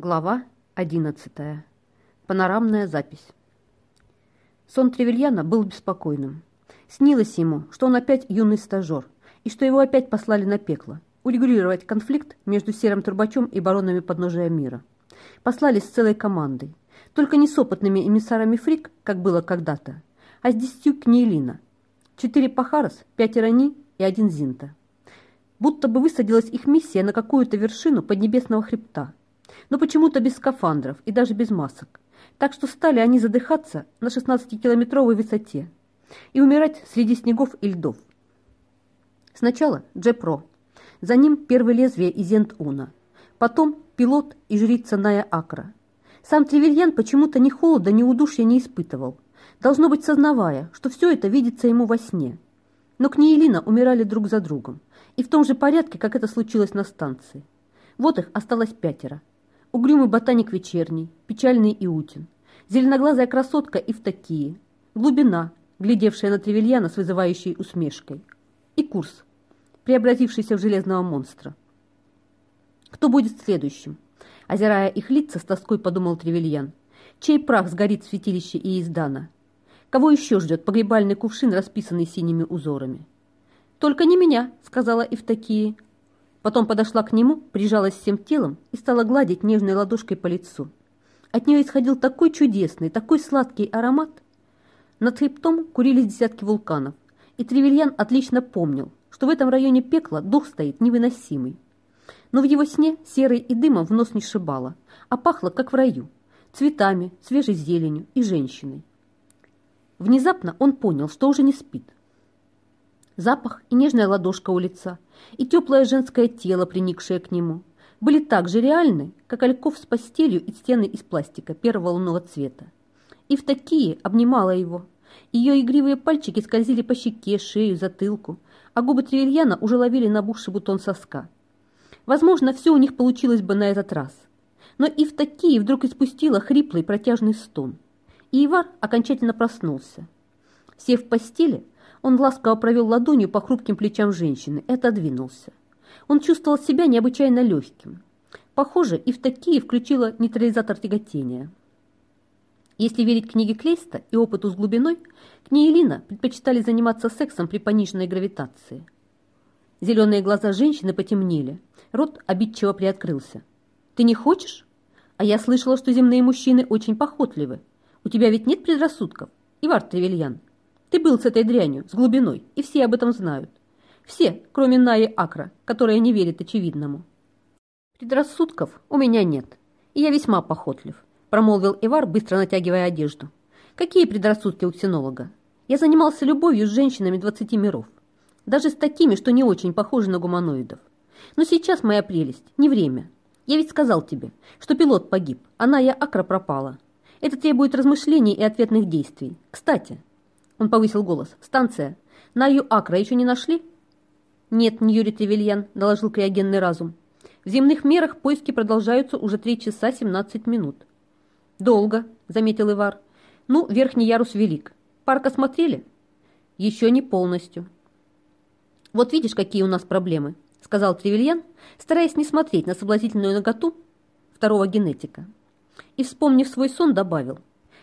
Глава 11. Панорамная запись. Сон Тревельяна был беспокойным. Снилось ему, что он опять юный стажер, и что его опять послали на пекло, урегулировать конфликт между Серым Турбачом и баронами подножия мира. Послали с целой командой, только не с опытными эмиссарами Фрик, как было когда-то, а с десятью Книелина. Четыре Пахарос, пятеро Ни и один Зинта. Будто бы высадилась их миссия на какую-то вершину поднебесного хребта – но почему-то без скафандров и даже без масок. Так что стали они задыхаться на 16-километровой высоте и умирать среди снегов и льдов. Сначала Джепро, за ним первое лезвие из Зент-Уна, потом пилот и жрица Ная Акра. Сам Тревельян почему-то ни холода, ни удушья не испытывал, должно быть сознавая, что все это видится ему во сне. Но Книелина умирали друг за другом, и в том же порядке, как это случилось на станции. Вот их осталось пятеро, угрюмый ботаник вечерний, печальный Иутин, зеленоглазая красотка Евтокия, глубина, глядевшая на Тревельяна с вызывающей усмешкой, и курс, преобразившийся в железного монстра. Кто будет следующим? Озирая их лица, с тоской подумал Тревельян. Чей прах сгорит в святилище Иездана? Кого еще ждет погребальный кувшин, расписанный синими узорами? «Только не меня», — сказала Евтокия, Потом подошла к нему, прижалась всем телом и стала гладить нежной ладошкой по лицу. От нее исходил такой чудесный, такой сладкий аромат. Над хребтом курились десятки вулканов, и Тревельян отлично помнил, что в этом районе пекла дух стоит невыносимый. Но в его сне серой и дымом в нос не шибало, а пахло, как в раю, цветами, свежей зеленью и женщиной. Внезапно он понял, что уже не спит. Запах и нежная ладошка у лица, и теплое женское тело, приникшее к нему, были так же реальны, как ольков с постелью и стены из пластика первого лунного цвета. И в такие обнимала его. Ее игривые пальчики скользили по щеке, шею, затылку, а губы Тревельяна уже ловили набухший бутон соска. Возможно, все у них получилось бы на этот раз. Но и в такие вдруг испустила хриплый протяжный стон. И Ивар окончательно проснулся. Сев в постели, он ласково провел ладонью по хрупким плечам женщины и отодвинулся. Он чувствовал себя необычайно легким. Похоже, и в такие включила нейтрализатор тяготения. Если верить книге Клейста и опыту с глубиной, Книелина предпочитали заниматься сексом при пониженной гравитации. Зеленые глаза женщины потемнели, рот обидчиво приоткрылся. «Ты не хочешь? А я слышала, что земные мужчины очень похотливы. У тебя ведь нет предрассудков, Ивар Тревельян?» Ты был с этой дрянью, с глубиной, и все об этом знают. Все, кроме Наи Акра, которая не верит очевидному. Предрассудков у меня нет, и я весьма похотлив, промолвил Ивар, быстро натягивая одежду. Какие предрассудки у ксенолога? Я занимался любовью с женщинами двадцати миров, даже с такими, что не очень похожи на гуманоидов. Но сейчас моя прелесть, не время. Я ведь сказал тебе, что пилот погиб, а Ная Акра пропала. Это требует размышлений и ответных действий. Кстати, он повысил голос. «Станция. Наю Акра еще не нашли?» «Нет, не Юрий Тревельян», – доложил криогенный разум. «В земных мерах поиски продолжаются уже 3 часа 17 минут». «Долго», – заметил Ивар. «Ну, верхний ярус велик. Парк осмотрели?» «Еще не полностью». «Вот видишь, какие у нас проблемы», – сказал Тревельян, стараясь не смотреть на соблазнительную наготу второго генетика. И, вспомнив свой сон, добавил.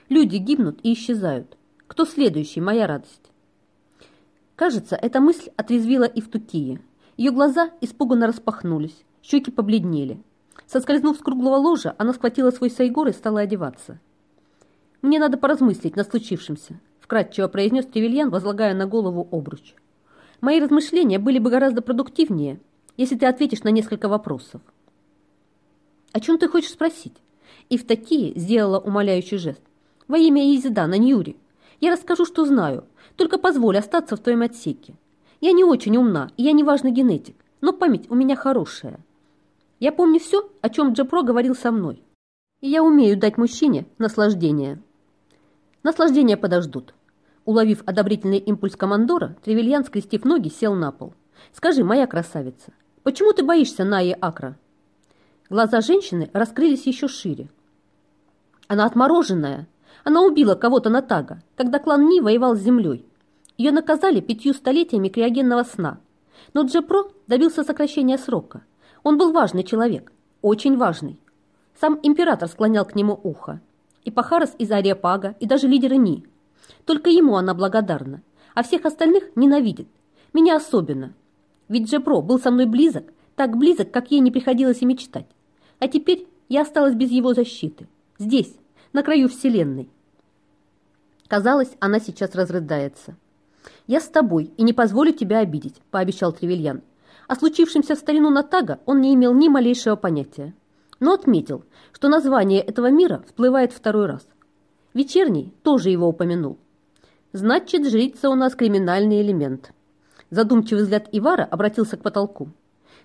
«Люди гибнут и исчезают. Кто следующий, моя радость? Кажется, эта мысль отрезвила и. Ее глаза испуганно распахнулись, щеки побледнели. Соскользнув с круглого ложа, она схватила свой сайгор и стала одеваться. «Мне надо поразмыслить над случившимся», – вкратчиво произнес Тревельян, возлагая на голову обруч. «Мои размышления были бы гораздо продуктивнее, если ты ответишь на несколько вопросов». «О чем ты хочешь спросить?» И в такие сделала умоляющий жест. «Во имя Езидана, Ньюри, я расскажу, что знаю, только позволь остаться в твоем отсеке. Я не очень умна, и я не важный генетик, но память у меня хорошая. Я помню все, о чем Джепро говорил со мной. И я умею дать мужчине наслаждение. Наслаждения подождут. Уловив одобрительный импульс командора, Тревельян, скрестив ноги, сел на пол. «Скажи, моя красавица, почему ты боишься Наи Акра?» Глаза женщины раскрылись еще шире. «Она отмороженная», она убила кого-то на Тага, когда клан Ни воевал с землей. Ее наказали пятью столетиями криогенного сна. Но Джепро добился сокращения срока. Он был важный человек, очень важный. Сам император склонял к нему ухо. И Пахарас из Ариапага, и даже лидеры Ни. Только ему она благодарна, а всех остальных ненавидит. Меня особенно. Ведь Джепро был со мной близок, так близок, как ей не приходилось и мечтать. А теперь я осталась без его защиты. Здесь, на краю Вселенной. Казалось, она сейчас разрыдается. «Я с тобой и не позволю тебя обидеть», – пообещал Тревельян. О случившемся в старину Натага он не имел ни малейшего понятия, но отметил, что название этого мира всплывает второй раз. Вечерний тоже его упомянул. «Значит, жрица у нас криминальный элемент». Задумчивый взгляд Ивара обратился к потолку.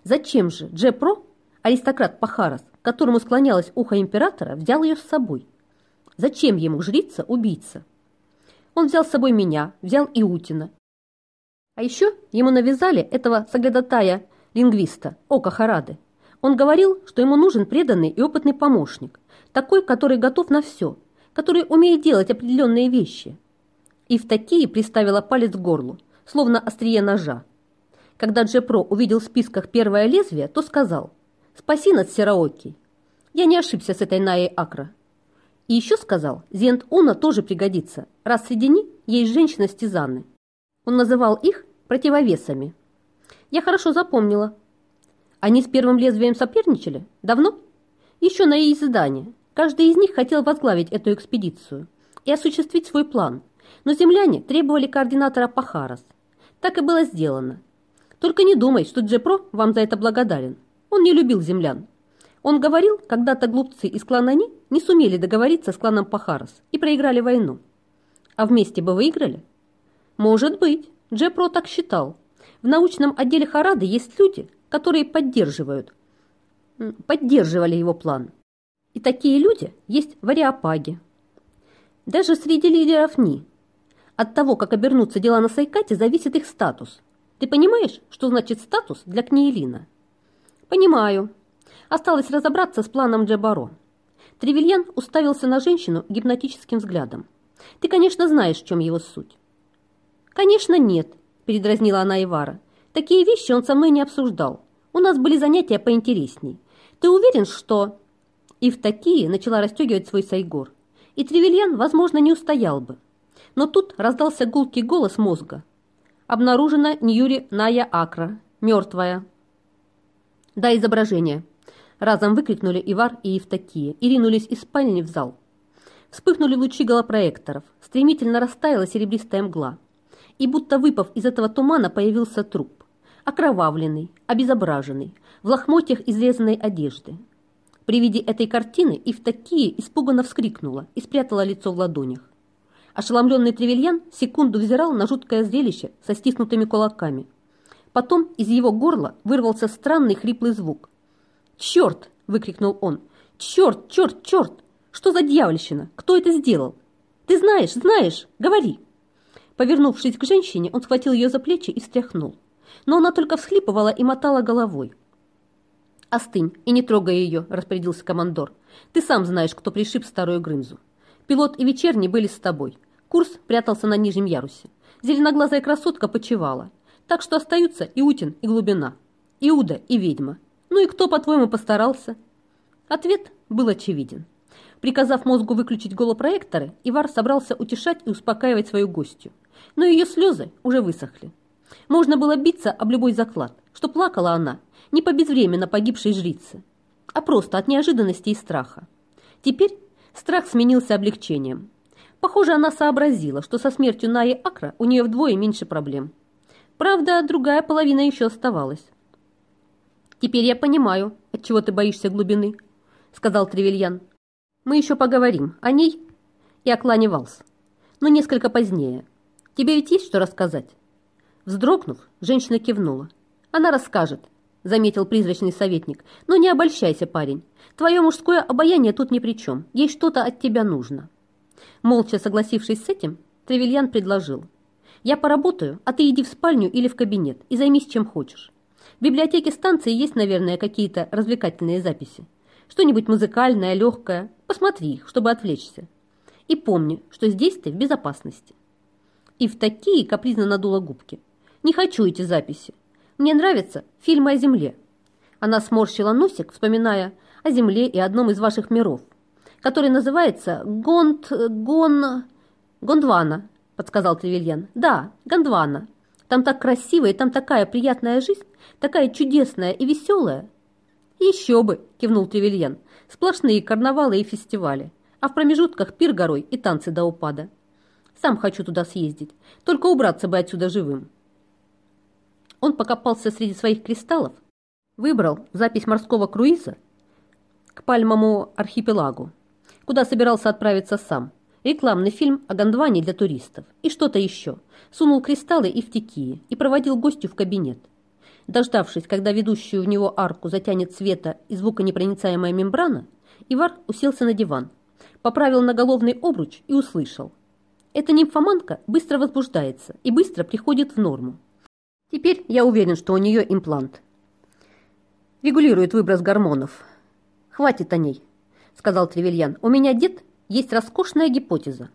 «Зачем же Джепро, аристократ Пахарас, которому склонялось ухо императора, взял ее с собой? Зачем ему жрица-убийца?» Он взял с собой меня, взял Иутина. А еще ему навязали этого соглядатая лингвиста Ока Харады. Он говорил, что ему нужен преданный и опытный помощник, такой, который готов на все, который умеет делать определенные вещи. И в такие приставила палец к горлу, словно острие ножа. Когда Джепро увидел в списках первое лезвие, то сказал «Спаси нас, Сераоки». Я не ошибся с этой Наей Акра. И еще сказал, Зент Уна тоже пригодится, раз среди них есть женщина Стизаны. Он называл их противовесами. Я хорошо запомнила. Они с первым лезвием соперничали? Давно? Еще на их задание. Каждый из них хотел возглавить эту экспедицию и осуществить свой план. Но земляне требовали координатора Пахарас. Так и было сделано. Только не думай, что Джепро вам за это благодарен. Он не любил землян. Он говорил, когда-то глупцы из клана Ни не сумели договориться с кланом Пахарас и проиграли войну. А вместе бы выиграли? Может быть, Джепро так считал. В научном отделе Харады есть люди, которые поддерживают, поддерживали его план. И такие люди есть в Ариапаге. Даже среди лидеров Ни. От того, как обернутся дела на Сайкате, зависит их статус. Ты понимаешь, что значит статус для Книелина? Понимаю, Осталось разобраться с планом Джабаро. Тревельян уставился на женщину гипнотическим взглядом. «Ты, конечно, знаешь, в чем его суть». «Конечно, нет», – передразнила она Ивара. «Такие вещи он со мной не обсуждал. У нас были занятия поинтересней. Ты уверен, что...» И в такие начала расстегивать свой сайгор. И Тревельян, возможно, не устоял бы. Но тут раздался гулкий голос мозга. Обнаружена Ньюри Ная Акра, мертвая. «Дай изображение», Разом выкрикнули Ивар и Евтокия и ринулись из спальни в зал. Вспыхнули лучи голопроекторов, стремительно растаяла серебристая мгла. И будто выпав из этого тумана появился труп. Окровавленный, обезображенный, в лохмотьях изрезанной одежды. При виде этой картины Евтокия испуганно вскрикнула и спрятала лицо в ладонях. Ошеломленный Тревельян секунду взирал на жуткое зрелище со стиснутыми кулаками. Потом из его горла вырвался странный хриплый звук, «Черт!» – выкрикнул он. «Черт, черт, черт! Что за дьявольщина? Кто это сделал? Ты знаешь, знаешь! Говори!» Повернувшись к женщине, он схватил ее за плечи и встряхнул. Но она только всхлипывала и мотала головой. «Остынь и не трогай ее», – распорядился командор. «Ты сам знаешь, кто пришиб старую Грымзу. Пилот и вечерний были с тобой. Курс прятался на нижнем ярусе. Зеленоглазая красотка почевала. Так что остаются и Утин, и глубина. Иуда и ведьма. Ну и кто, по-твоему, постарался? Ответ был очевиден. Приказав мозгу выключить голопроекторы, Ивар собрался утешать и успокаивать свою гостью. Но ее слезы уже высохли. Можно было биться об любой заклад, что плакала она не по безвременно погибшей жрице, а просто от неожиданности и страха. Теперь страх сменился облегчением. Похоже, она сообразила, что со смертью Наи Акра у нее вдвое меньше проблем. Правда, другая половина еще оставалась. «Теперь я понимаю, от чего ты боишься глубины», — сказал Тревельян. «Мы еще поговорим о ней и о клане Валс, но несколько позднее. Тебе ведь есть что рассказать?» Вздрогнув, женщина кивнула. «Она расскажет», — заметил призрачный советник. «Но не обольщайся, парень. Твое мужское обаяние тут ни при чем. Ей что-то от тебя нужно». Молча согласившись с этим, Тревельян предложил. «Я поработаю, а ты иди в спальню или в кабинет и займись чем хочешь. В библиотеке станции есть, наверное, какие-то развлекательные записи. Что-нибудь музыкальное, легкое. Посмотри их, чтобы отвлечься. И помни, что здесь ты в безопасности. И в такие капризно надула губки. Не хочу эти записи. Мне нравятся фильмы о земле. Она сморщила носик, вспоминая о Земле и одном из ваших миров, который называется Гонд... Гон... Гондвана, подсказал Тревельян. Да, Гондвана. Там так красиво и там такая приятная жизнь, такая чудесная и веселая. Еще бы, кивнул Тревельян. Сплошные карнавалы и фестивали, а в промежутках пир горой и танцы до упада. Сам хочу туда съездить, только убраться бы отсюда живым. Он покопался среди своих кристаллов, выбрал запись морского круиза к Пальмому архипелагу, куда собирался отправиться сам, рекламный фильм о Гондване для туристов и что-то еще, сунул кристаллы и втекие и проводил гостю в кабинет. Дождавшись, когда ведущую в него арку затянет света и звуконепроницаемая мембрана, Ивар уселся на диван, поправил наголовный обруч и услышал. Эта нимфоманка быстро возбуждается и быстро приходит в норму. Теперь я уверен, что у нее имплант. Регулирует выброс гормонов. Хватит о ней, сказал Тревельян. У меня дед есть роскошная гипотеза.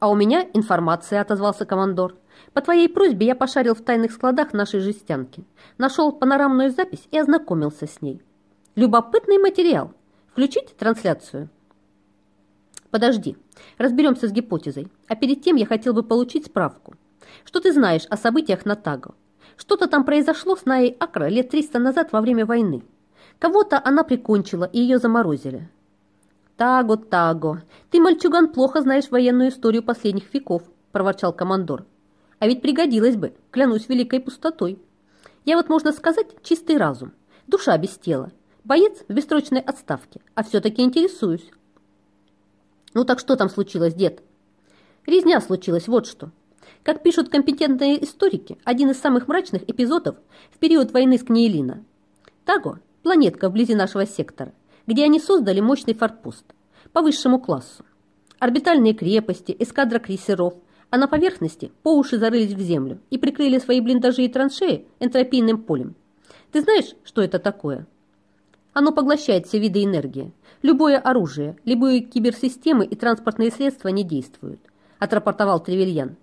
А у меня информация, отозвался командор. По твоей просьбе я пошарил в тайных складах нашей жестянки, нашел панорамную запись и ознакомился с ней. Любопытный материал. Включить трансляцию? Подожди, разберемся с гипотезой. А перед тем я хотел бы получить справку. Что ты знаешь о событиях на Таго? Что-то там произошло с Наей Акра лет 300 назад во время войны. Кого-то она прикончила и ее заморозили. «Таго, Таго, ты, мальчуган, плохо знаешь военную историю последних веков», – проворчал командор. «А ведь пригодилось бы, клянусь великой пустотой. Я вот, можно сказать, чистый разум, душа без тела, боец в бессрочной отставке, а все-таки интересуюсь». «Ну так что там случилось, дед?» «Резня случилась, вот что», как пишут компетентные историки, один из самых мрачных эпизодов в период войны с Книелина. Таго – планетка вблизи нашего сектора, где они создали мощный форпост по высшему классу. Орбитальные крепости, эскадра крейсеров, а на поверхности по уши зарылись в землю и прикрыли свои блиндажи и траншеи энтропийным полем. Ты знаешь, что это такое? Оно поглощает все виды энергии. Любое оружие, любые киберсистемы и транспортные средства не действуют, отрапортовал Тревельян.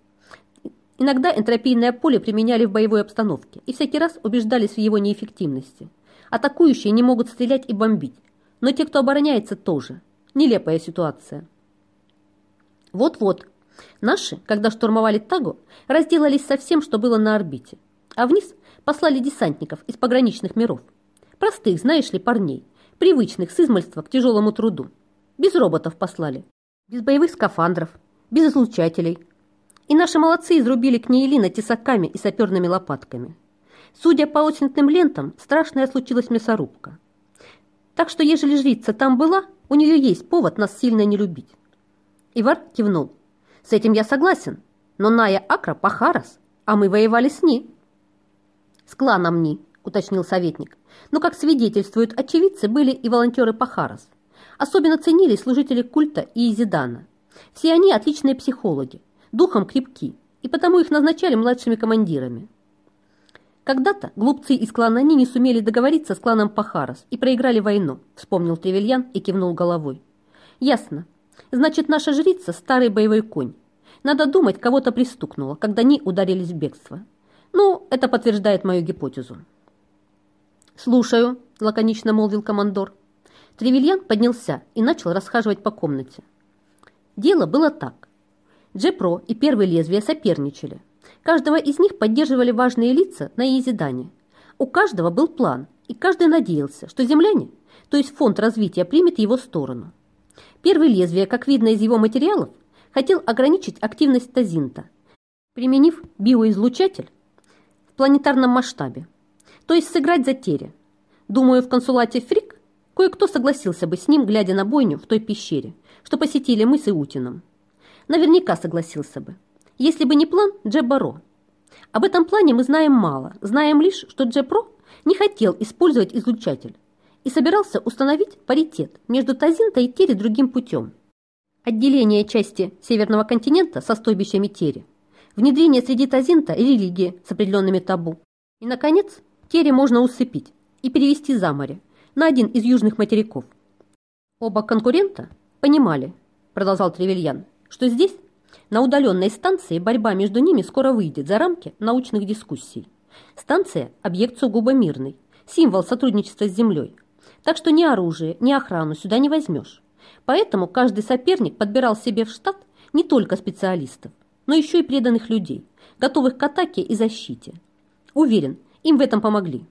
Иногда энтропийное поле применяли в боевой обстановке и всякий раз убеждались в его неэффективности. Атакующие не могут стрелять и бомбить, но те, кто обороняется, тоже. Нелепая ситуация. Вот-вот. Наши, когда штурмовали Тагу, разделались со всем, что было на орбите. А вниз послали десантников из пограничных миров. Простых, знаешь ли, парней, привычных с измальства к тяжелому труду. Без роботов послали. Без боевых скафандров, без излучателей – и наши молодцы изрубили Книелина тесаками и саперными лопатками. Судя по осенным лентам, страшная случилась мясорубка. Так что, ежели жрица там была, у нее есть повод нас сильно не любить. Ивар кивнул. С этим я согласен, но Ная Акра Пахарас, а мы воевали с ней. С кланом Ни, уточнил советник. Но, как свидетельствуют очевидцы, были и волонтеры Пахарас. Особенно ценили служители культа и Изидана. Все они отличные психологи, духом крепки, и потому их назначали младшими командирами. Когда-то глупцы из клана Ни не сумели договориться с кланом Пахарас и проиграли войну, вспомнил Тревельян и кивнул головой. Ясно. Значит, наша жрица – старый боевой конь. Надо думать, кого-то пристукнуло, когда Ни ударились в бегство. Ну, это подтверждает мою гипотезу. «Слушаю», – лаконично молвил командор. Тревельян поднялся и начал расхаживать по комнате. Дело было так. Джепро и Первое Лезвие соперничали. Каждого из них поддерживали важные лица на Езидане. У каждого был план, и каждый надеялся, что земляне, то есть фонд развития, примет его сторону. Первое Лезвие, как видно из его материалов, хотел ограничить активность Тазинта, применив биоизлучатель в планетарном масштабе, то есть сыграть за тере. Думаю, в консулате Фрик кое-кто согласился бы с ним, глядя на бойню в той пещере, что посетили мы с Иутином наверняка согласился бы. Если бы не план Джебаро. Об этом плане мы знаем мало. Знаем лишь, что Джебро не хотел использовать излучатель и собирался установить паритет между Тазинта и Тери другим путем. Отделение части Северного континента со стойбищами Тери, внедрение среди Тазинта религии с определенными табу. И, наконец, Тери можно усыпить и перевести за море на один из южных материков. Оба конкурента понимали, продолжал Тревельян, что здесь, на удаленной станции, борьба между ними скоро выйдет за рамки научных дискуссий. Станция – объект сугубо мирный, символ сотрудничества с Землей. Так что ни оружие, ни охрану сюда не возьмешь. Поэтому каждый соперник подбирал себе в штат не только специалистов, но еще и преданных людей, готовых к атаке и защите. Уверен, им в этом помогли.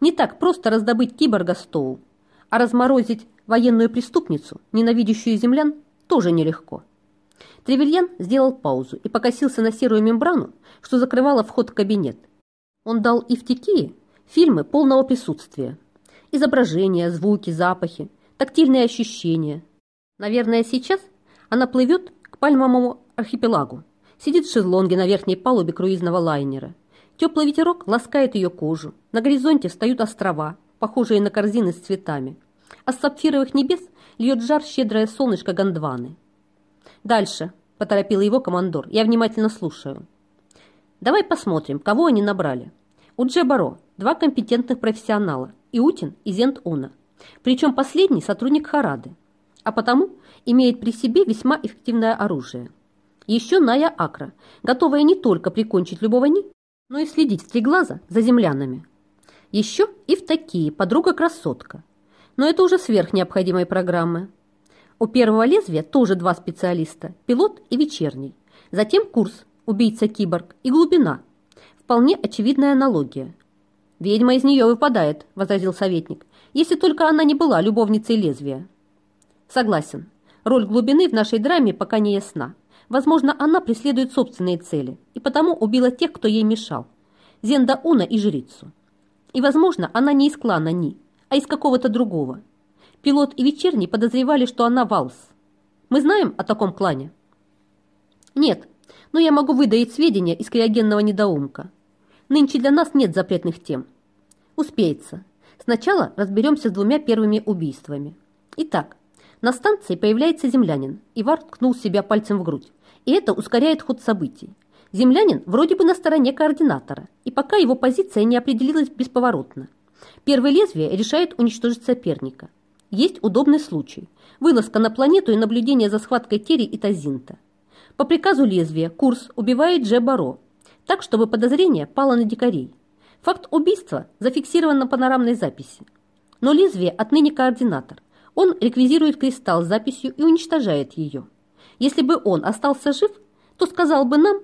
Не так просто раздобыть киборга Стоу, а разморозить военную преступницу, ненавидящую землян, тоже нелегко. Тревельян сделал паузу и покосился на серую мембрану, что закрывала вход в кабинет. Он дал Ивтикии фильмы полного присутствия. Изображения, звуки, запахи, тактильные ощущения. Наверное, сейчас она плывет к пальмовому архипелагу, сидит в шезлонге на верхней палубе круизного лайнера. Теплый ветерок ласкает ее кожу. На горизонте встают острова, похожие на корзины с цветами. А с сапфировых небес льет жар щедрое солнышко Гондваны. «Дальше», – поторопил его командор, – «я внимательно слушаю». «Давай посмотрим, кого они набрали. У Джебаро два компетентных профессионала – Иутин и Зент Уна. Причем последний – сотрудник Харады, а потому имеет при себе весьма эффективное оружие. Еще Ная Акра, готовая не только прикончить любого Ни, но и следить в три глаза за землянами. Еще и в такие подруга-красотка. Но это уже сверх необходимой программы. У первого лезвия тоже два специалиста – пилот и вечерний. Затем курс «Убийца-киборг» и «Глубина». Вполне очевидная аналогия. «Ведьма из нее выпадает», – возразил советник, «если только она не была любовницей лезвия». Согласен. Роль глубины в нашей драме пока не ясна. Возможно, она преследует собственные цели и потому убила тех, кто ей мешал. Зенда Уна и жрицу. И, возможно, она не из клана Ни, а из какого-то другого. Пилот и Вечерний подозревали, что она Валс. Мы знаем о таком клане? Нет, но я могу выдаить сведения из криогенного недоумка. Нынче для нас нет запретных тем. Успеется. Сначала разберемся с двумя первыми убийствами. Итак, на станции появляется землянин. Ивар ткнул себя пальцем в грудь и это ускоряет ход событий. Землянин вроде бы на стороне координатора, и пока его позиция не определилась бесповоротно. Первое лезвие решает уничтожить соперника. Есть удобный случай – вылазка на планету и наблюдение за схваткой Терри и Тазинта. По приказу лезвия курс убивает Дже Баро, так, чтобы подозрение пало на дикарей. Факт убийства зафиксирован на панорамной записи. Но лезвие отныне координатор. Он реквизирует кристалл с записью и уничтожает ее. Если бы он остался жив, то сказал бы нам,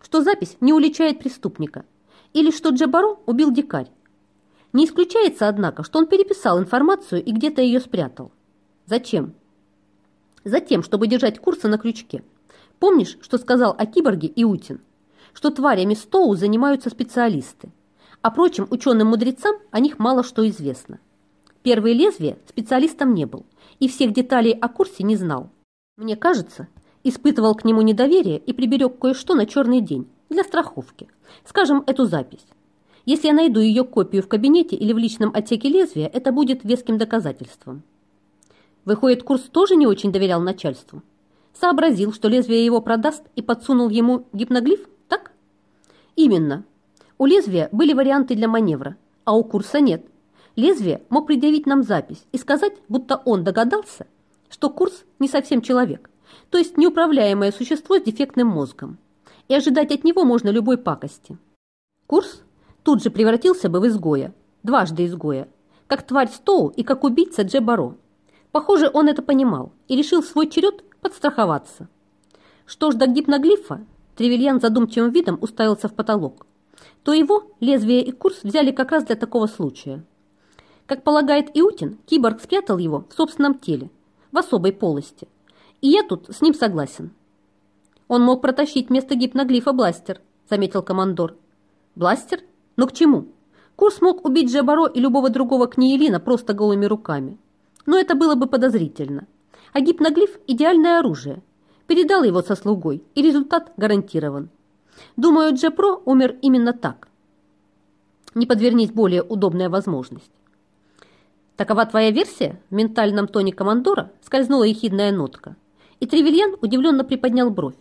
что запись не уличает преступника, или что Джабаро убил дикарь. Не исключается, однако, что он переписал информацию и где-то ее спрятал. Зачем? Затем, чтобы держать курсы на крючке. Помнишь, что сказал о киборге Иутин? Что тварями Стоу занимаются специалисты, а прочим ученым-мудрецам о них мало что известно. Первое лезвие специалистом не был и всех деталей о курсе не знал. Мне кажется, испытывал к нему недоверие и приберег кое-что на черный день для страховки. Скажем, эту запись. Если я найду ее копию в кабинете или в личном отсеке лезвия, это будет веским доказательством. Выходит, курс тоже не очень доверял начальству. Сообразил, что лезвие его продаст и подсунул ему гипноглиф, так? Именно. У лезвия были варианты для маневра, а у курса нет. Лезвие мог предъявить нам запись и сказать, будто он догадался, что курс не совсем человек, то есть неуправляемое существо с дефектным мозгом, и ожидать от него можно любой пакости. Курс тут же превратился бы в изгоя, дважды изгоя, как тварь Стоу и как убийца Дже Баро. Похоже, он это понимал и решил свой черед подстраховаться. Что ж до гипноглифа, Тревельян задумчивым видом уставился в потолок, то его лезвие и курс взяли как раз для такого случая. Как полагает Иутин, киборг спрятал его в собственном теле в особой полости. И я тут с ним согласен. Он мог протащить вместо гипноглифа бластер, заметил командор. Бластер? Но к чему? Курс мог убить Джабаро и любого другого книелина просто голыми руками. Но это было бы подозрительно. А гипноглиф – идеальное оружие. Передал его со слугой, и результат гарантирован. Думаю, Джепро умер именно так. Не подвернись более удобная возможность. «Такова твоя версия?» В ментальном тоне командора скользнула ехидная нотка. И Тревельян удивленно приподнял бровь.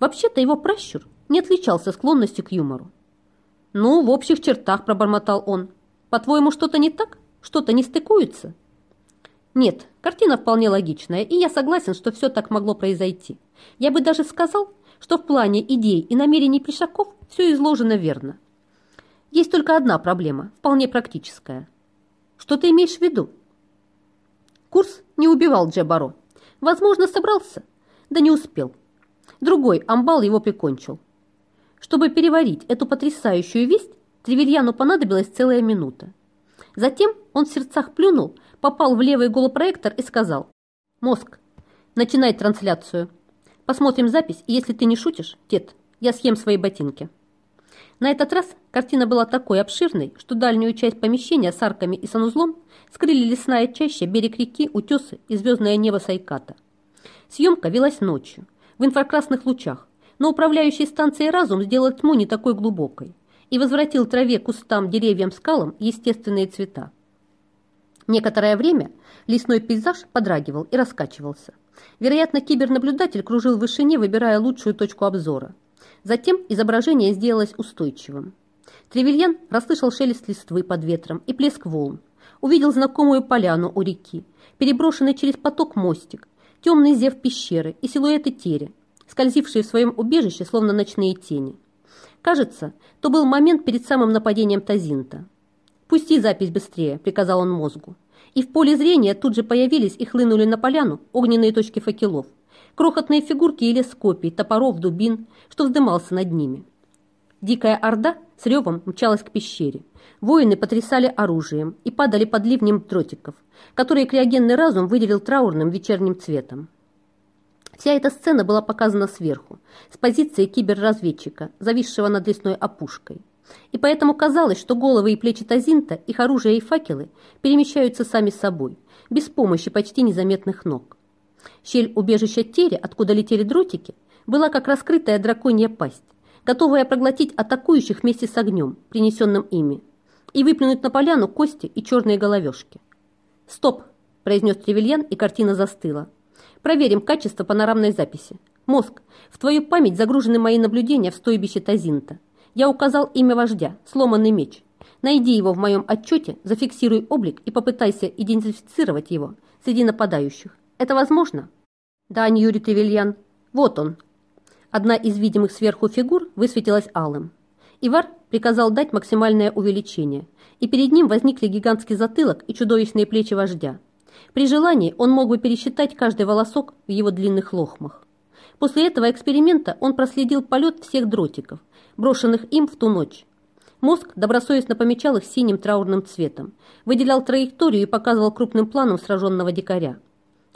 Вообще-то его пращур не отличался склонностью к юмору. «Ну, в общих чертах», – пробормотал он. «По-твоему, что-то не так? Что-то не стыкуется?» «Нет, картина вполне логичная, и я согласен, что все так могло произойти. Я бы даже сказал, что в плане идей и намерений Плешаков все изложено верно. Есть только одна проблема, вполне практическая – что ты имеешь в виду? Курс не убивал Джебаро. Возможно, собрался, да не успел. Другой амбал его прикончил. Чтобы переварить эту потрясающую весть, Тревельяну понадобилась целая минута. Затем он в сердцах плюнул, попал в левый голопроектор и сказал «Мозг, начинай трансляцию. Посмотрим запись, и если ты не шутишь, Тед, я съем свои ботинки». На этот раз картина была такой обширной, что дальнюю часть помещения с арками и санузлом скрыли лесная чаща, берег реки, утесы и звездное небо Сайката. Съемка велась ночью, в инфракрасных лучах, но управляющий станцией разум сделал тьму не такой глубокой и возвратил траве, кустам, деревьям, скалам естественные цвета. Некоторое время лесной пейзаж подрагивал и раскачивался. Вероятно, кибернаблюдатель кружил в вышине, выбирая лучшую точку обзора. Затем изображение сделалось устойчивым. Тревельян расслышал шелест листвы под ветром и плеск волн. Увидел знакомую поляну у реки, переброшенный через поток мостик, темный зев пещеры и силуэты тери, скользившие в своем убежище, словно ночные тени. Кажется, то был момент перед самым нападением Тазинта. «Пусти запись быстрее», – приказал он мозгу. И в поле зрения тут же появились и хлынули на поляну огненные точки факелов, крохотные фигурки или скопий, топоров, дубин, что вздымался над ними. Дикая орда с ревом мчалась к пещере. Воины потрясали оружием и падали под ливнем дротиков, которые криогенный разум выделил траурным вечерним цветом. Вся эта сцена была показана сверху, с позиции киберразведчика, зависшего над лесной опушкой. И поэтому казалось, что головы и плечи Тазинта, их оружие и факелы перемещаются сами собой, без помощи почти незаметных ног. Щель убежища Тери, откуда летели дротики, была как раскрытая драконья пасть, готовая проглотить атакующих вместе с огнем, принесенным ими, и выплюнуть на поляну кости и черные головешки. «Стоп!» – произнес Тревельян, и картина застыла. Проверим качество панорамной записи. Мозг, в твою память загружены мои наблюдения в стойбище Тазинта. Я указал имя вождя, сломанный меч. Найди его в моем отчете, зафиксируй облик и попытайся идентифицировать его среди нападающих. Это возможно? Да, Юрий Тревельян. Вот он. Одна из видимых сверху фигур высветилась алым. Ивар приказал дать максимальное увеличение, и перед ним возникли гигантский затылок и чудовищные плечи вождя. При желании он мог бы пересчитать каждый волосок в его длинных лохмах. После этого эксперимента он проследил полет всех дротиков, брошенных им в ту ночь. Мозг добросовестно помечал их синим траурным цветом, выделял траекторию и показывал крупным планом сраженного дикаря.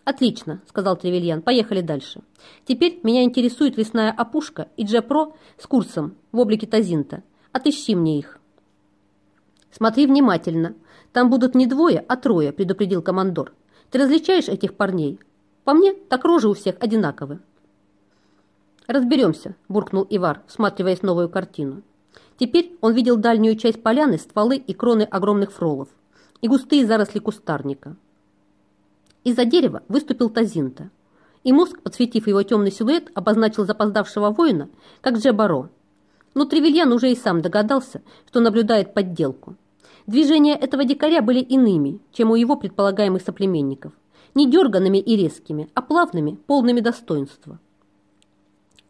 «Отлично», — сказал Тревельян, — «поехали дальше. Теперь меня интересует лесная опушка и Джепро с курсом в облике Тазинта. Отыщи мне их». «Смотри внимательно. Там будут не двое, а трое», — предупредил командор. Ты различаешь этих парней? По мне, так рожи у всех одинаковы. «Разберемся», – буркнул Ивар, всматриваясь в новую картину. Теперь он видел дальнюю часть поляны, стволы и кроны огромных фролов и густые заросли кустарника. Из-за дерева выступил Тазинта, и мозг, подсветив его темный силуэт, обозначил запоздавшего воина, как Джебаро. Но Тревельян уже и сам догадался, что наблюдает подделку. Движения этого дикаря были иными, чем у его предполагаемых соплеменников. Не дерганными и резкими, а плавными, полными достоинства.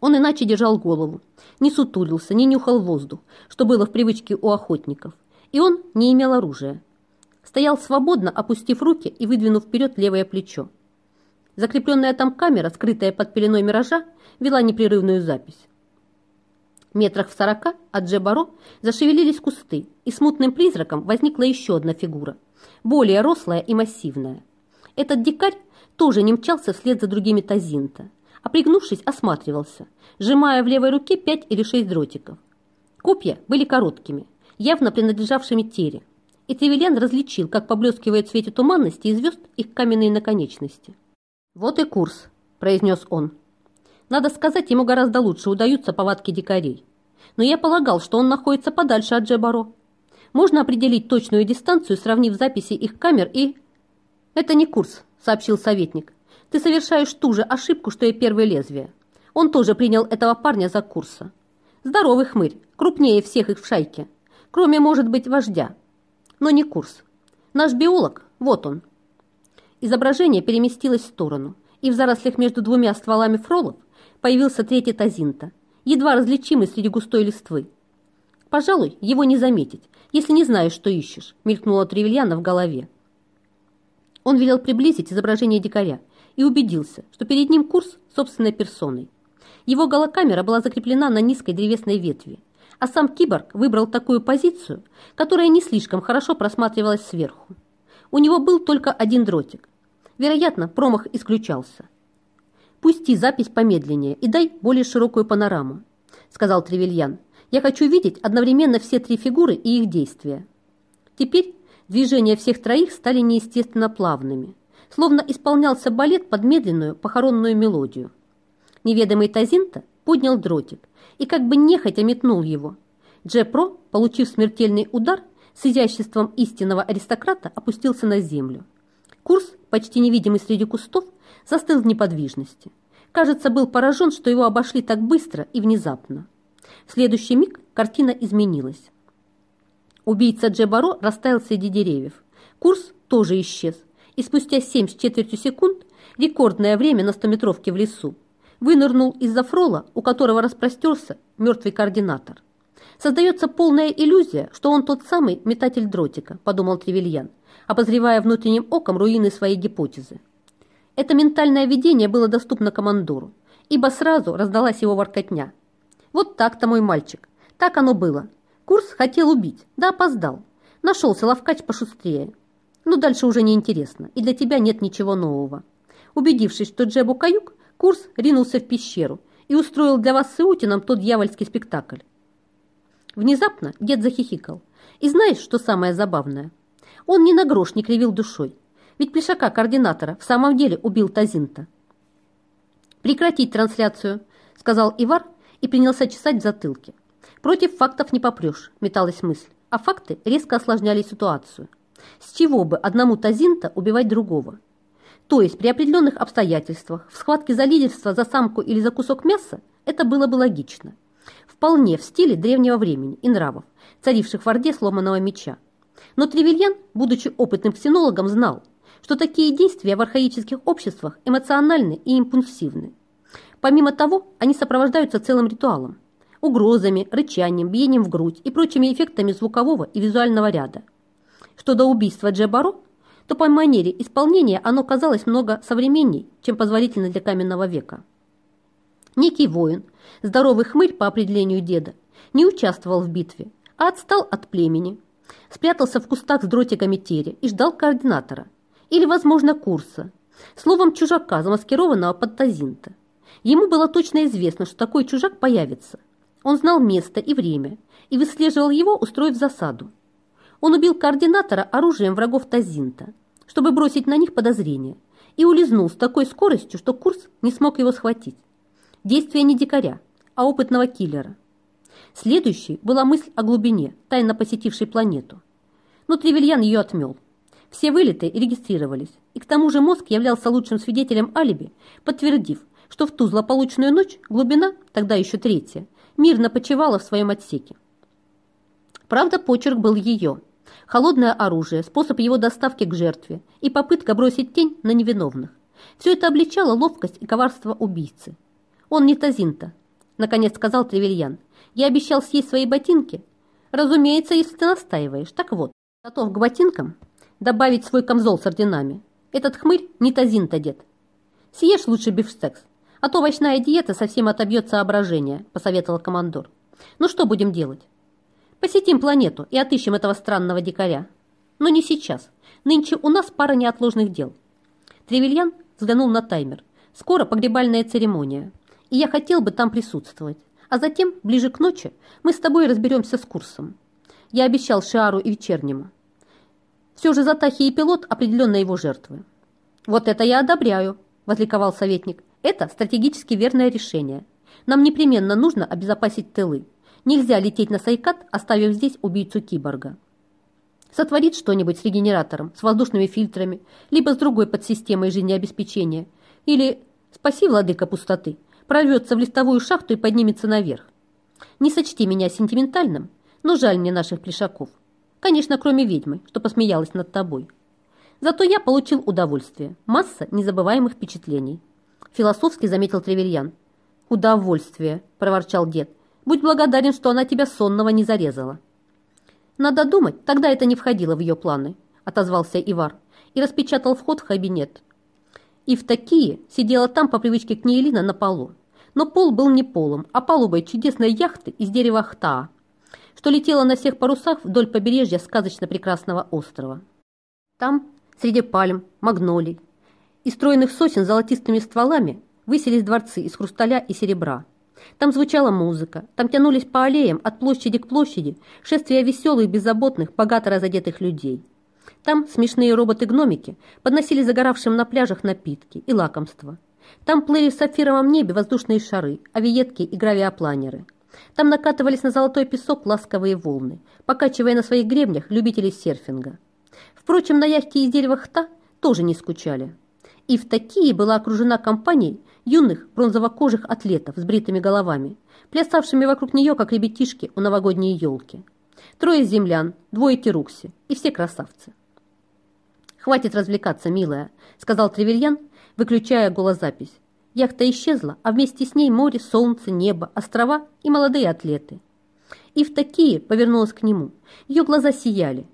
Он иначе держал голову, не сутулился, не нюхал воздух, что было в привычке у охотников. И он не имел оружия. Стоял свободно, опустив руки и выдвинув вперед левое плечо. Закрепленная там камера, скрытая под пеленой миража, вела непрерывную запись. Метрах в сорока от Джебаро зашевелились кусты, и смутным призраком возникла еще одна фигура, более рослая и массивная. Этот дикарь тоже не мчался вслед за другими Тазинта, а пригнувшись осматривался, сжимая в левой руке пять или шесть дротиков. Копья были короткими, явно принадлежавшими Тере, и Тревельян различил, как поблескивает в свете туманности и звезд их каменные наконечности. «Вот и курс», – произнес он. Надо сказать, ему гораздо лучше удаются повадки дикарей. Но я полагал, что он находится подальше от Джебаро. Можно определить точную дистанцию, сравнив записи их камер и... «Это не курс», — сообщил советник. «Ты совершаешь ту же ошибку, что и первое лезвие. Он тоже принял этого парня за курса. Здоровый хмырь, крупнее всех их в шайке. Кроме, может быть, вождя. Но не курс. Наш биолог, вот он». Изображение переместилось в сторону, и в зарослях между двумя стволами фролов появился третий Тазинта, едва различимый среди густой листвы. «Пожалуй, его не заметить, если не знаешь, что ищешь», мелькнуло Тревельяна в голове. Он велел приблизить изображение дикаря и убедился, что перед ним курс собственной персоной. Его голокамера была закреплена на низкой древесной ветви, а сам киборг выбрал такую позицию, которая не слишком хорошо просматривалась сверху. У него был только один дротик. Вероятно, промах исключался. «Пусти запись помедленнее и дай более широкую панораму», сказал Тревельян. «Я хочу видеть одновременно все три фигуры и их действия». Теперь движения всех троих стали неестественно плавными, словно исполнялся балет под медленную похоронную мелодию. Неведомый Тазинта поднял дротик и как бы нехотя метнул его. Джепро, получив смертельный удар, с изяществом истинного аристократа опустился на землю. Курс, почти невидимый среди кустов, застыл в неподвижности. Кажется, был поражен, что его обошли так быстро и внезапно. В следующий миг картина изменилась. Убийца Джебаро растаял среди деревьев. Курс тоже исчез, и спустя семь с четвертью секунд, рекордное время на стометровке в лесу, вынырнул из-за фрола, у которого распростерся мертвый координатор. Создается полная иллюзия, что он тот самый метатель дротика, подумал Тревельян, обозревая внутренним оком руины своей гипотезы. Это ментальное видение было доступно командору, ибо сразу раздалась его воркотня. Вот так-то, мой мальчик, так оно было. Курс хотел убить, да опоздал. Нашелся ловкач пошустрее. Но дальше уже не интересно, и для тебя нет ничего нового. Убедившись, что Джебу каюк, Курс ринулся в пещеру и устроил для вас с Иутином тот дьявольский спектакль. Внезапно дед захихикал. И знаешь, что самое забавное? Он ни на грош не кривил душой. Ведь плешака координатора в самом деле убил Тазинта. «Прекратить трансляцию», — сказал Ивар и принялся чесать в затылке. «Против фактов не попрешь», — металась мысль, а факты резко осложняли ситуацию. С чего бы одному Тазинта убивать другого? То есть при определенных обстоятельствах, в схватке за лидерство, за самку или за кусок мяса, это было бы логично. Вполне в стиле древнего времени и нравов, царивших в Орде сломанного меча. Но Тревельян, будучи опытным ксенологом, знал, что такие действия в архаических обществах эмоциональны и импульсивны. Помимо того, они сопровождаются целым ритуалом – угрозами, рычанием, биением в грудь и прочими эффектами звукового и визуального ряда. Что до убийства Джебаро, то по манере исполнения оно казалось много современней, чем позволительно для каменного века. Некий воин, здоровый хмырь по определению деда, не участвовал в битве, а отстал от племени, спрятался в кустах с дротиками тере и ждал координатора, или, возможно, курса, словом чужака, замаскированного под Тазинта. Ему было точно известно, что такой чужак появится. Он знал место и время и выслеживал его, устроив засаду. Он убил координатора оружием врагов Тазинта, чтобы бросить на них подозрения, и улизнул с такой скоростью, что курс не смог его схватить. Действие не дикаря, а опытного киллера. Следующей была мысль о глубине, тайно посетившей планету. Но Тревельян ее отмел. Все вылеты регистрировались, и к тому же мозг являлся лучшим свидетелем алиби, подтвердив, что в ту злополучную ночь глубина, тогда еще третья, мирно почивала в своем отсеке. Правда, почерк был ее – холодное оружие, способ его доставки к жертве и попытка бросить тень на невиновных. Все это обличало ловкость и коварство убийцы. «Он не Тазинта», — наконец сказал Тревельян. «Я обещал съесть свои ботинки». «Разумеется, если ты настаиваешь. Так вот, готов к ботинкам добавить свой камзол с орденами. Этот хмырь не Тазинта, дед. Съешь лучше бифштекс, а то овощная диета совсем отобьет соображение», — посоветовал командор. «Ну что будем делать?» Посетим планету и отыщем этого странного дикаря. Но не сейчас. Нынче у нас пара неотложных дел. Тревельян взглянул на таймер. Скоро погребальная церемония. И я хотел бы там присутствовать. А затем, ближе к ночи, мы с тобой разберемся с курсом. Я обещал Шиару и Вечернему. Все же Затахи и пилот определенно его жертвы. Вот это я одобряю, возликовал советник. Это стратегически верное решение. Нам непременно нужно обезопасить тылы. Нельзя лететь на Сайкат, оставив здесь убийцу киборга. Сотворит что-нибудь с регенератором, с воздушными фильтрами, либо с другой подсистемой жизнеобеспечения. Или, спаси, владыка пустоты, прорвется в листовую шахту и поднимется наверх. Не сочти меня сентиментальным, но жаль мне наших плешаков. Конечно, кроме ведьмы, что посмеялась над тобой. Зато я получил удовольствие. Масса незабываемых впечатлений. Философски заметил Тревельян. «Удовольствие», – проворчал дед. Будь благодарен, что она тебя сонного не зарезала». «Надо думать, тогда это не входило в ее планы», – отозвался Ивар. и распечатал вход в кабинет. И в такие сидела там по привычке Книелина на полу. Но пол был не полом, а палубой чудесной яхты из дерева хтаа, что летела на всех парусах вдоль побережья сказочно прекрасного острова. Там, среди пальм, магнолий и стройных сосен золотистыми стволами, высились дворцы из хрусталя и серебра. Там звучала музыка, там тянулись по аллеям от площади к площади шествия веселых, беззаботных, богато разодетых людей. Там смешные роботы-гномики подносили загоравшим на пляжах напитки и лакомства. Там плыли в сапфировом небе воздушные шары, авиетки и гравиопланеры. Там накатывались на золотой песок ласковые волны, покачивая на своих гребнях любителей серфинга. Впрочем, на яхте из дерева хта тоже не скучали. И в такие была окружена компанией юных бронзовокожих атлетов с бритыми головами, плясавшими вокруг нее, как ребятишки у новогодней елки. Трое землян, двое тирукси и все красавцы. «Хватит развлекаться, милая», — сказал Тревельян, выключая голозапись. Яхта исчезла, а вместе с ней море, солнце, небо, острова и молодые атлеты. И в такие повернулась к нему. Ее глаза сияли.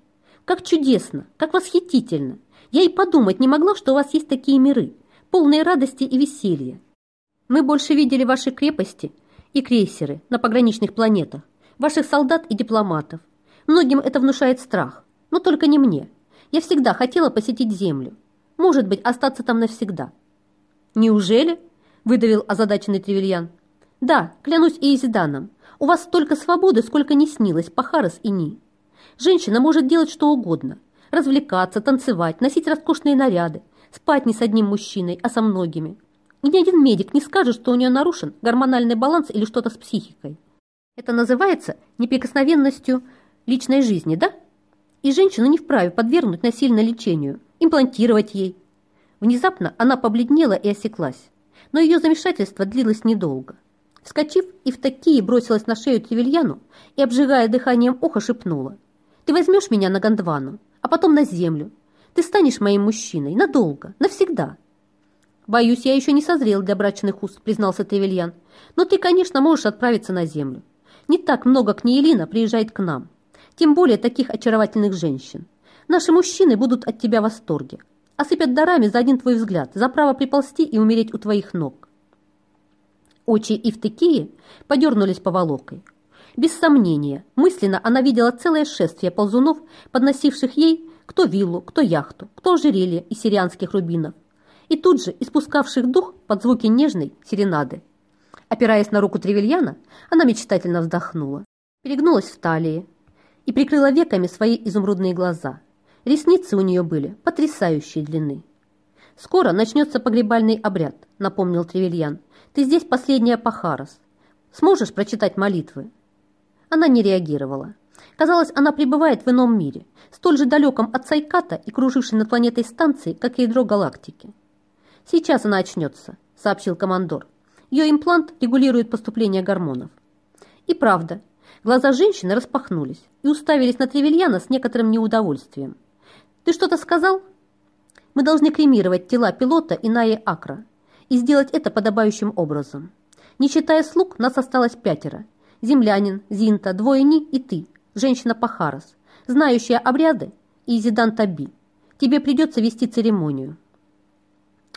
«Как чудесно! Как восхитительно! Я и подумать не могла, что у вас есть такие миры, полные радости и веселья. Мы больше видели ваши крепости и крейсеры на пограничных планетах, ваших солдат и дипломатов. Многим это внушает страх, но только не мне. Я всегда хотела посетить Землю. Может быть, остаться там навсегда. Неужели? Выдавил озадаченный Тревельян. Да, клянусь Иезиданом. У вас столько свободы, сколько не снилось Пахарас и Ни. Женщина может делать что угодно. Развлекаться, танцевать, носить роскошные наряды, спать не с одним мужчиной, а со многими. И ни один медик не скажет, что у нее нарушен гормональный баланс или что-то с психикой. Это называется неприкосновенностью личной жизни, да? И женщину не вправе подвергнуть насильно лечению, имплантировать ей. Внезапно она побледнела и осеклась, но ее замешательство длилось недолго. Вскочив и в такие бросилась на шею Тревельяну и, обжигая дыханием ухо, шепнула. «Ты возьмешь меня на Гондвану, а потом на землю. Ты станешь моим мужчиной надолго, навсегда». «Боюсь, я еще не созрел для брачных уст», признался Тревельян. «Но ты, конечно, можешь отправиться на землю. Не так много Книелина приезжает к нам тем более таких очаровательных женщин. Наши мужчины будут от тебя в восторге. Осыпят дарами за один твой взгляд, за право приползти и умереть у твоих ног. Очи Ивтыкии подернулись поволокой. Без сомнения, мысленно она видела целое шествие ползунов, подносивших ей кто виллу, кто яхту, кто ожерелье из сирианских рубинов, и тут же испускавших дух под звуки нежной серенады. Опираясь на руку Тревельяна, она мечтательно вздохнула, перегнулась в талии, и прикрыла веками свои изумрудные глаза. Ресницы у нее были потрясающей длины. «Скоро начнется погребальный обряд», — напомнил Тревельян. «Ты здесь последняя Пахарос. Сможешь прочитать молитвы?» Она не реагировала. Казалось, она пребывает в ином мире, столь же далеком от Сайката и кружившей над планетой станции, как и ядро галактики. «Сейчас она очнется», — сообщил командор. «Ее имплант регулирует поступление гормонов». И правда, Глаза женщины распахнулись и уставились на Тревельяна с некоторым неудовольствием. «Ты что-то сказал?» «Мы должны кремировать тела пилота и Наи Акра и сделать это подобающим образом. Не считая слуг, нас осталось пятеро. Землянин, Зинта, двое и ты, женщина Пахарас, знающая обряды, и Зидан Таби. Тебе придется вести церемонию».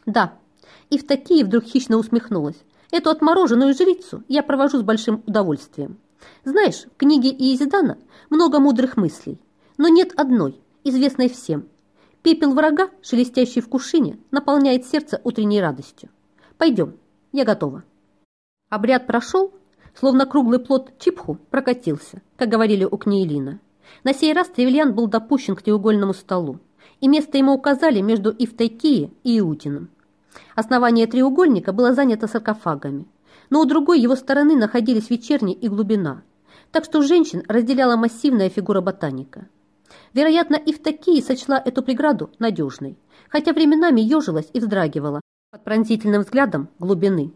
«Да». И в такие вдруг хищно усмехнулась. «Эту отмороженную жрицу я провожу с большим удовольствием». Знаешь, в книге Иезидана много мудрых мыслей, но нет одной, известной всем. Пепел врага, шелестящий в кушине, наполняет сердце утренней радостью. Пойдем, я готова. Обряд прошел, словно круглый плод чипху прокатился, как говорили у Кнеелина. На сей раз Тревельян был допущен к треугольному столу, и место ему указали между Ивтайкии и Иутиным. Основание треугольника было занято саркофагами – но у другой его стороны находились вечерний и глубина, так что женщин разделяла массивная фигура ботаника. Вероятно, и в такие сочла эту преграду надежной, хотя временами ежилась и вздрагивала под пронзительным взглядом глубины.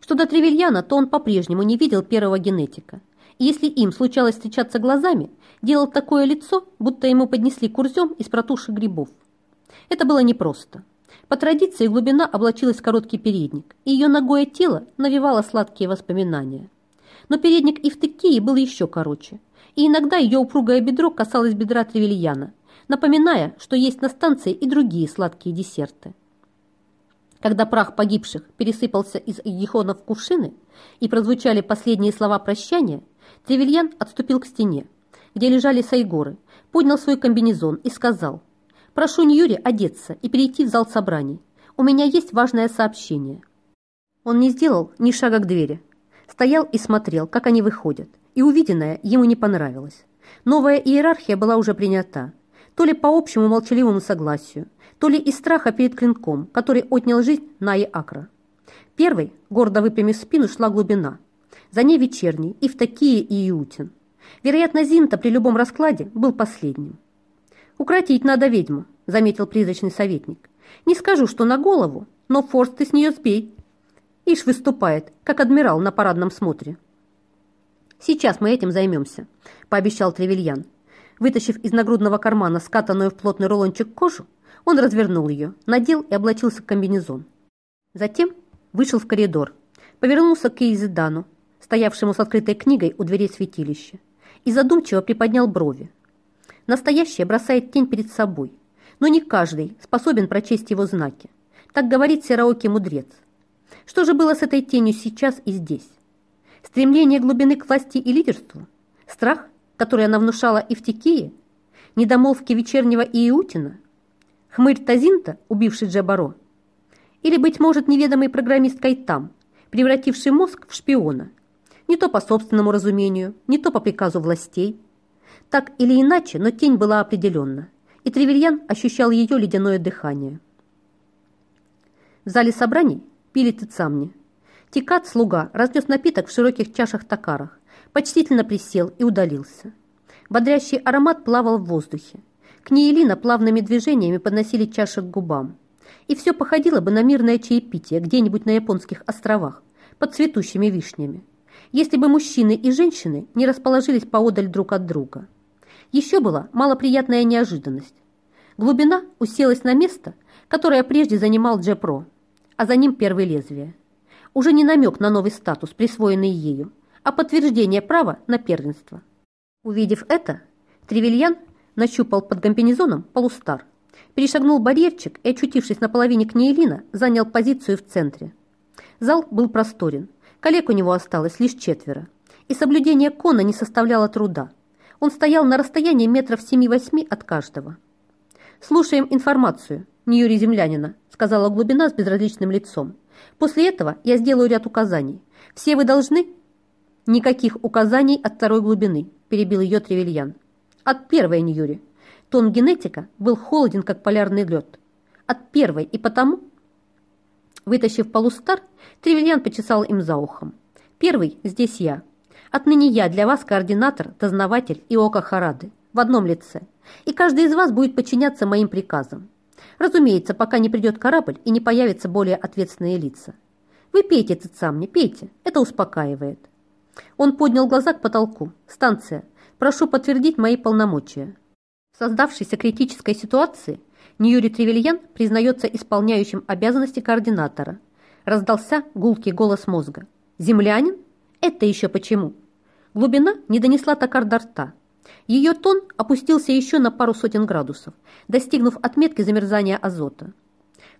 Что до Тревельяна, то он по-прежнему не видел первого генетика, и если им случалось встречаться глазами, делал такое лицо, будто ему поднесли курзем из протушек грибов. Это было непросто. По традиции глубина облачилась в короткий передник, и ее ногое тело навевало сладкие воспоминания. Но передник Ивтыкии был еще короче, и иногда ее упругое бедро касалось бедра Тревельяна, напоминая, что есть на станции и другие сладкие десерты. Когда прах погибших пересыпался из егихона в кувшины и прозвучали последние слова прощания, Тревельян отступил к стене, где лежали сайгоры, поднял свой комбинезон и сказал «Прошу Ньюри одеться и перейти в зал собраний. У меня есть важное сообщение». Он не сделал ни шага к двери, стоял и смотрел, как они выходят, и увиденное ему не понравилось. Новая иерархия была уже принята, то ли по общему молчаливому согласию, то ли из страха перед клинком, который отнял жизнь Наи Акра. Первый, гордо выпрямив спину, шла глубина. За ней вечерний, и в такие и Иутин. Вероятно, Зинта при любом раскладе был последним. «Укротить надо ведьму», — заметил призрачный советник. «Не скажу, что на голову, но форс ты с нее сбей». Ишь выступает, как адмирал на парадном смотре. «Сейчас мы этим займемся», — пообещал Тревельян. Вытащив из нагрудного кармана скатанную в плотный рулончик кожу, он развернул ее, надел и облачился в комбинезон. Затем вышел в коридор, повернулся к Кейзидану, стоявшему с открытой книгой у дверей святилища, и задумчиво приподнял брови. Настоящее бросает тень перед собой, но не каждый способен прочесть его знаки. Так говорит сероокий мудрец. Что же было с этой тенью сейчас и здесь? Стремление глубины к власти и лидерству? Страх который она внушала и в Текее, недомолвки вечернего Иутина, хмырь Тазинта, убивший Джабаро, или, быть может, неведомый программист Кайтам, превративший мозг в шпиона, не то по собственному разумению, не то по приказу властей. Так или иначе, но тень была определенна, и Тревельян ощущал ее ледяное дыхание. В зале собраний пили тыцамни. Тикат, слуга, разнес напиток в широких чашах-токарах, почтительно присел и удалился. Бодрящий аромат плавал в воздухе. Книелина плавными движениями подносили чаши к губам. И все походило бы на мирное чаепитие где-нибудь на японских островах, под цветущими вишнями, если бы мужчины и женщины не расположились поодаль друг от друга. Еще была малоприятная неожиданность. Глубина уселась на место, которое прежде занимал Джепро, а за ним первое лезвие. Уже не намек на новый статус, присвоенный ею, а подтверждение права на первенство. Увидев это, Тревельян нащупал под комбинезоном полустар, перешагнул барьерчик и, очутившись на половине Кнеелина, занял позицию в центре. Зал был просторен, коллег у него осталось лишь четверо, и соблюдение кона не составляло труда. Он стоял на расстоянии метров семи-восьми от каждого. «Слушаем информацию, не Юрий Землянина», сказала глубина с безразличным лицом. «После этого я сделаю ряд указаний. Все вы должны «Никаких указаний от второй глубины», – перебил ее Тревельян. «От первой, Ньюри. Тон генетика был холоден, как полярный лед. От первой, и потому...» Вытащив полустар, Тревельян почесал им за ухом. «Первый здесь я. Отныне я для вас координатор, дознаватель и око Харады. В одном лице. И каждый из вас будет подчиняться моим приказам. Разумеется, пока не придет корабль и не появятся более ответственные лица. Вы пейте, Цицамни, пейте. Это успокаивает. Он поднял глаза к потолку. «Станция. Прошу подтвердить мои полномочия». В создавшейся критической ситуации Ньюри Тревельян признается исполняющим обязанности координатора. Раздался гулкий голос мозга. «Землянин? Это еще почему?» Глубина не донесла токар до рта. Ее тон опустился еще на пару сотен градусов, достигнув отметки замерзания азота.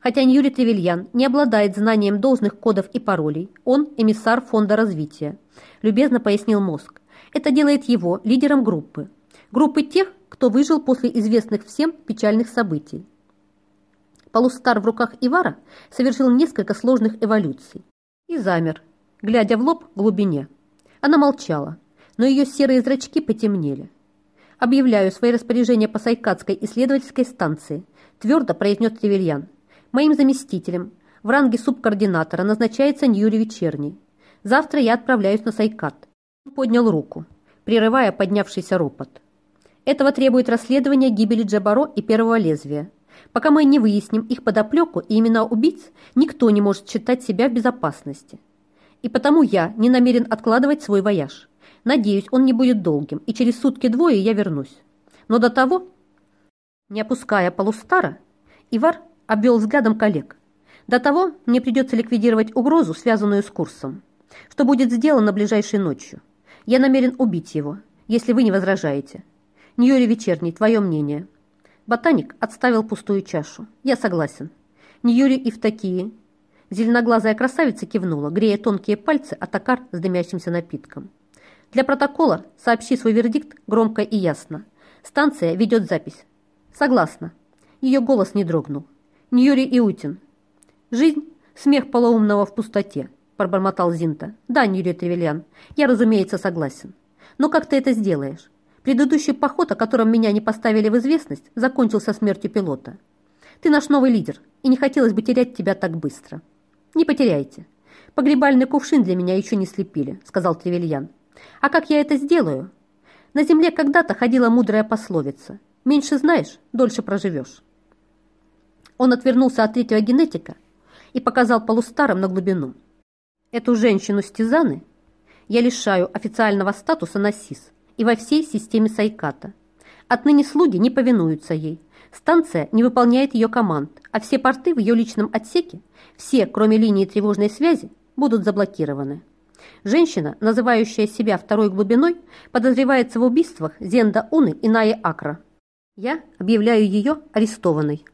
Хотя Ньюри Тревельян не обладает знанием должных кодов и паролей, он эмиссар фонда развития, любезно пояснил мозг. Это делает его лидером группы. Группы тех, кто выжил после известных всем печальных событий. Полустар в руках Ивара совершил несколько сложных эволюций и замер, глядя в лоб глубине. Она молчала, но ее серые зрачки потемнели. «Объявляю свои распоряжения по Сайкадской исследовательской станции», твердо произнес Тревельян. Моим заместителем в ранге субкоординатора назначается Ньюри Вечерний. Завтра я отправляюсь на Сайкат. Он поднял руку, прерывая поднявшийся ропот. Этого требует расследование гибели Джабаро и Первого Лезвия. Пока мы не выясним их подоплеку и имена убийц, никто не может считать себя в безопасности. И потому я не намерен откладывать свой вояж. Надеюсь, он не будет долгим, и через сутки-двое я вернусь. Но до того, не опуская полустара, Ивар обвел взглядом коллег. До того мне придется ликвидировать угрозу, связанную с курсом. Что будет сделано ближайшей ночью? Я намерен убить его, если вы не возражаете. Ньюри Вечерний, твое мнение?» Ботаник отставил пустую чашу. Я согласен. Ньюри и в такие. Зеленоглазая красавица кивнула, грея тонкие пальцы о токар с дымящимся напитком. Для протокола сообщи свой вердикт громко и ясно. Станция ведет запись. Согласна. Ее голос не дрогнул. Ньюри Иутин. Жизнь – смех полоумного в пустоте, пробормотал Зинта. Да, Ньюри Тревельян, я, разумеется, согласен. Но как ты это сделаешь? Предыдущий поход, о котором меня не поставили в известность, закончился смертью пилота. Ты наш новый лидер, и не хотелось бы терять тебя так быстро. Не потеряйте. Погребальный кувшин для меня еще не слепили, сказал Тревельян. А как я это сделаю? На земле когда-то ходила мудрая пословица. Меньше знаешь, дольше проживешь. Он отвернулся от третьего генетика и показал полустарым на глубину. Эту женщину Стизаны я лишаю официального статуса на СИС и во всей системе Сайката. Отныне слуги не повинуются ей. Станция не выполняет ее команд, а все порты в ее личном отсеке, все, кроме линии тревожной связи, будут заблокированы. Женщина, называющая себя второй глубиной, подозревается в убийствах Зенда Уны и Наи Акра. Я объявляю ее арестованной.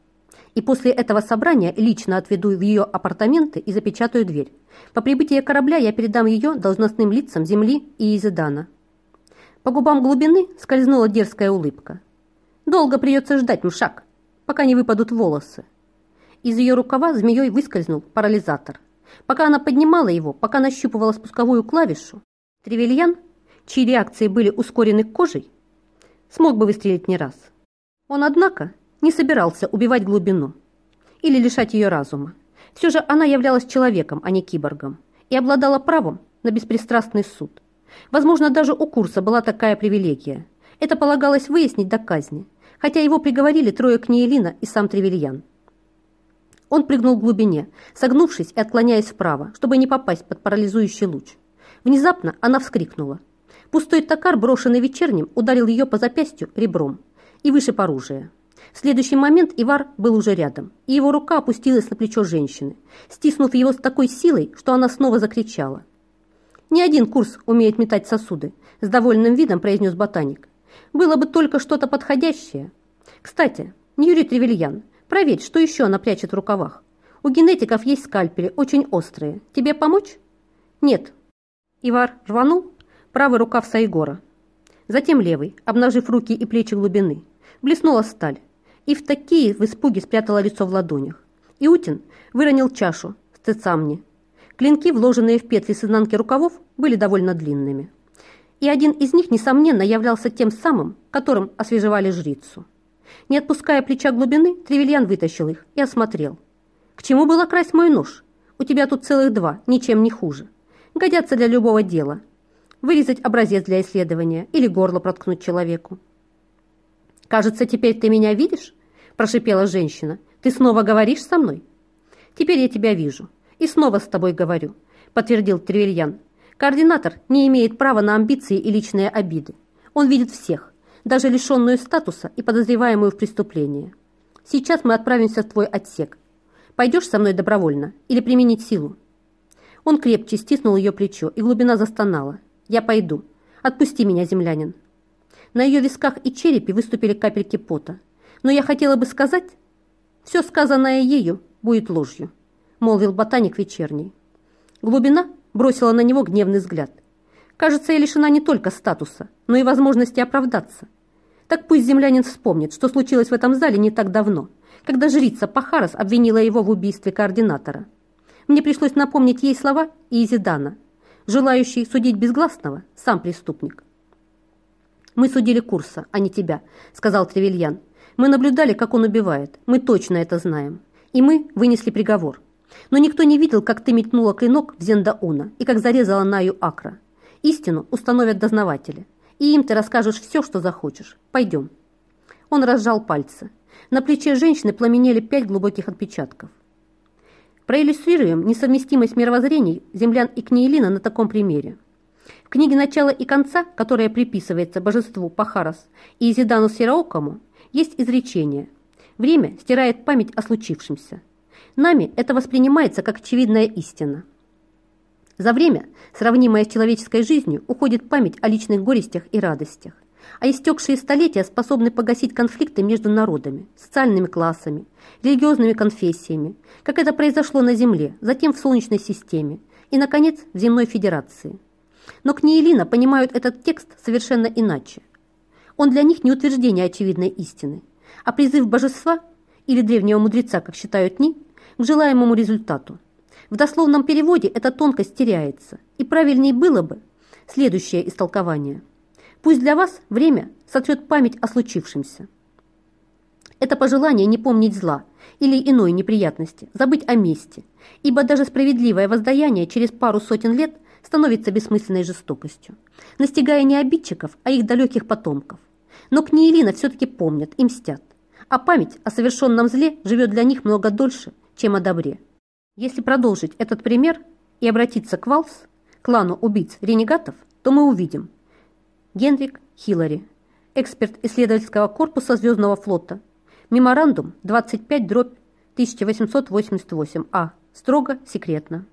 И после этого собрания лично отведу в ее апартаменты и запечатаю дверь. По прибытии корабля я передам ее должностным лицам Земли и Изидана. По губам глубины скользнула дерзкая улыбка. Долго придется ждать мшак, пока не выпадут волосы. Из ее рукава змеей выскользнул парализатор – Пока она поднимала его, пока нащупывала спусковую клавишу, Тревельян, чьи реакции были ускорены кожей, смог бы выстрелить не раз. Он, однако, не собирался убивать глубину или лишать ее разума. Все же она являлась человеком, а не киборгом, и обладала правом на беспристрастный суд. Возможно, даже у курса была такая привилегия. Это полагалось выяснить до казни, хотя его приговорили трое Книелина и сам Тревельян. Он прыгнул к глубине, согнувшись и отклоняясь вправо, чтобы не попасть под парализующий луч. Внезапно она вскрикнула. Пустой токар, брошенный вечерним, ударил ее по запястью ребром и вышиб оружие. В следующий момент Ивар был уже рядом, и его рука опустилась на плечо женщины, стиснув его с такой силой, что она снова закричала. «Ни один курс умеет метать сосуды», – с довольным видом произнес ботаник. «Было бы только что-то подходящее. Кстати, Юрий Тревельян, Проверь, что еще она прячет в рукавах. У генетиков есть скальпели, очень острые. Тебе помочь? Нет. Ивар рванул правый рукав Сайгора. Затем левый, обнажив руки и плечи глубины. Блеснула сталь. И в такие в испуге спрятала лицо в ладонях. Иутин выронил чашу с цицамни. Клинки, вложенные в петли с изнанки рукавов, были довольно длинными. И один из них, несомненно, являлся тем самым, которым освежевали жрицу. Не отпуская плеча глубины, Тревельян вытащил их и осмотрел. «К чему было красть мой нож? У тебя тут целых два, ничем не хуже. Годятся для любого дела. Вырезать образец для исследования или горло проткнуть человеку». «Кажется, теперь ты меня видишь?» – прошипела женщина. «Ты снова говоришь со мной?» «Теперь я тебя вижу. И снова с тобой говорю», – подтвердил Тревельян. «Координатор не имеет права на амбиции и личные обиды. Он видит всех, даже лишенную статуса и подозреваемую в преступлении. Сейчас мы отправимся в твой отсек. Пойдешь со мной добровольно или применить силу?» Он крепче стиснул ее плечо, и глубина застонала. «Я пойду. Отпусти меня, землянин». На ее висках и черепе выступили капельки пота. «Но я хотела бы сказать...» «Все сказанное ею будет ложью», — молвил ботаник вечерний. Глубина бросила на него гневный взгляд. Кажется, я лишена не только статуса, но и возможности оправдаться. Так пусть землянин вспомнит, что случилось в этом зале не так давно, когда жрица Пахарас обвинила его в убийстве координатора. Мне пришлось напомнить ей слова Изидана. Желающий судить безгласного – сам преступник. «Мы судили Курса, а не тебя», – сказал Тревельян. «Мы наблюдали, как он убивает. Мы точно это знаем. И мы вынесли приговор. Но никто не видел, как ты метнула клинок в Зендауна и как зарезала Наю Акра. Истину установят дознаватели, и им ты расскажешь все, что захочешь. Пойдем». Он разжал пальцы. На плече женщины пламенели пять глубоких отпечатков. Проиллюстрируем несовместимость мировоззрений землян и Книелина на таком примере. В книге «Начало и конца», которая приписывается божеству Пахарас и Изидану Сираокому, есть изречение «Время стирает память о случившемся». Нами это воспринимается как очевидная истина – за время, сравнимое с человеческой жизнью, уходит память о личных горестях и радостях. а истекшие столетия способны погасить конфликты между народами, социальными классами, религиозными конфессиями, как это произошло на Земле, затем в Солнечной системе и, наконец, в Земной Федерации. Но Книелина понимают этот текст совершенно иначе. Он для них не утверждение очевидной истины, а призыв божества или древнего мудреца, как считают ни, к желаемому результату. В дословном переводе эта тонкость теряется, и правильнее было бы следующее истолкование. Пусть для вас время сотрет память о случившемся. Это пожелание не помнить зла или иной неприятности, забыть о мести, ибо даже справедливое воздаяние через пару сотен лет становится бессмысленной жестокостью, настигая не обидчиков, а их далеких потомков. Но Книелина все-таки помнят и мстят, а память о совершенном зле живет для них много дольше, чем о добре. Если продолжить этот пример и обратиться к Валс, клану убийц-ренегатов, то мы увидим. Генрик Хиллари, эксперт исследовательского корпуса Звездного флота, меморандум 25 дробь 1888А, строго секретно.